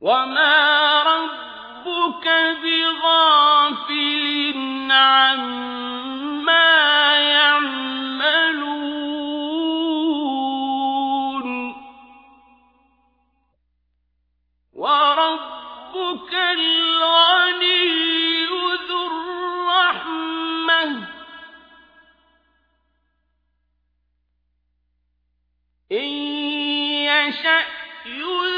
وَمَا رَبُّكَ بِغَافِلٍ عَمَّا وَرَبُّكَ الْغَنِيُّ ذُو الرَّحْمَةِ ۚ. إِن يَشَأْ يُذْهِبْكُمْ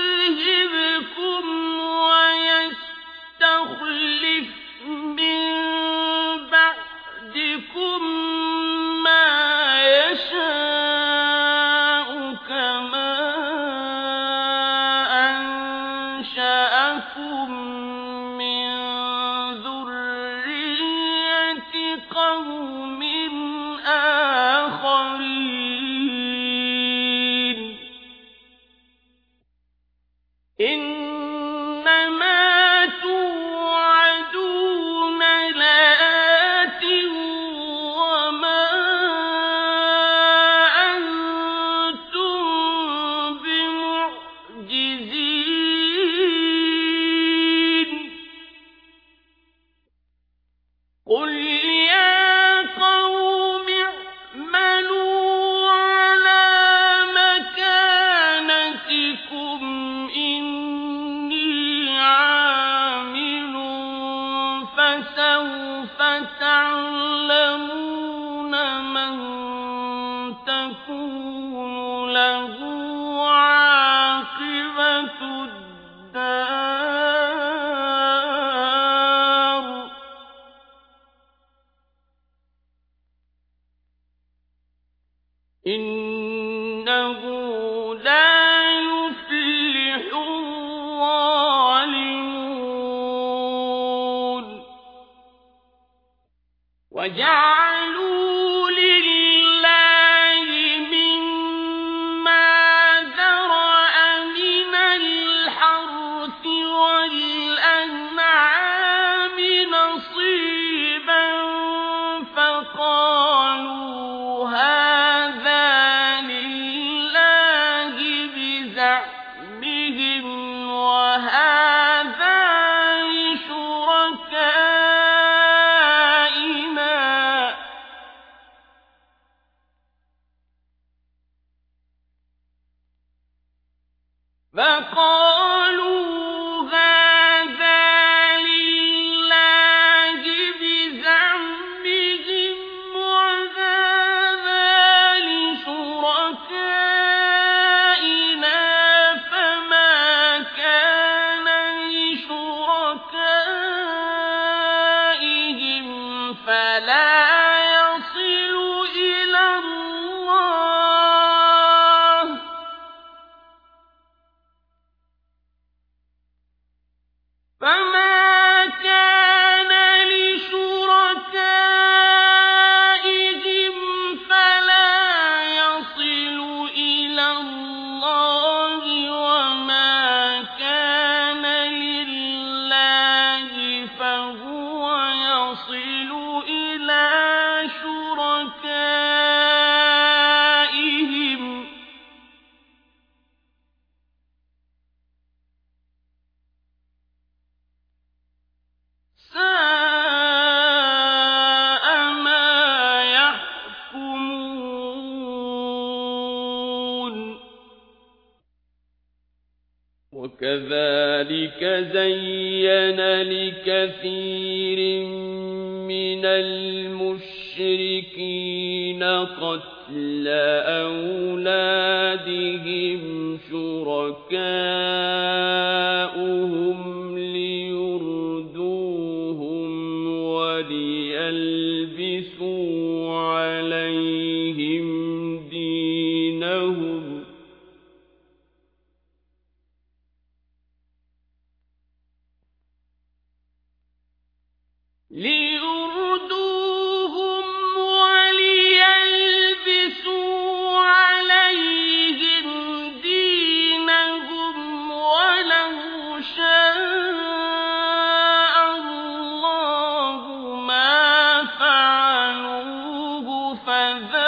مَن تَكُونُ لَهُ عَاقِبَةُ الدَّارِ ۗ؟ إِنَّهُ وَجَعَلُوا لِلَّهِ مِمَّا مِنَ الْحَرْثِ وَالْأَنْعَامِ نَصِيبًا فَقَالُوا فَقَالُوا يَصِلُ وَكَذَٰلِكَ زَيَّنَ لِكَثِيرٍ مِّنَ الْمُشْرِكِينَ قَتْلَ أَوْلَادِهِمْ شُرَكَاؤُهُمْ لِيُرْدُوهُمْ وَلِيَلْبِسُوا عَلَيْهِمْ فذكر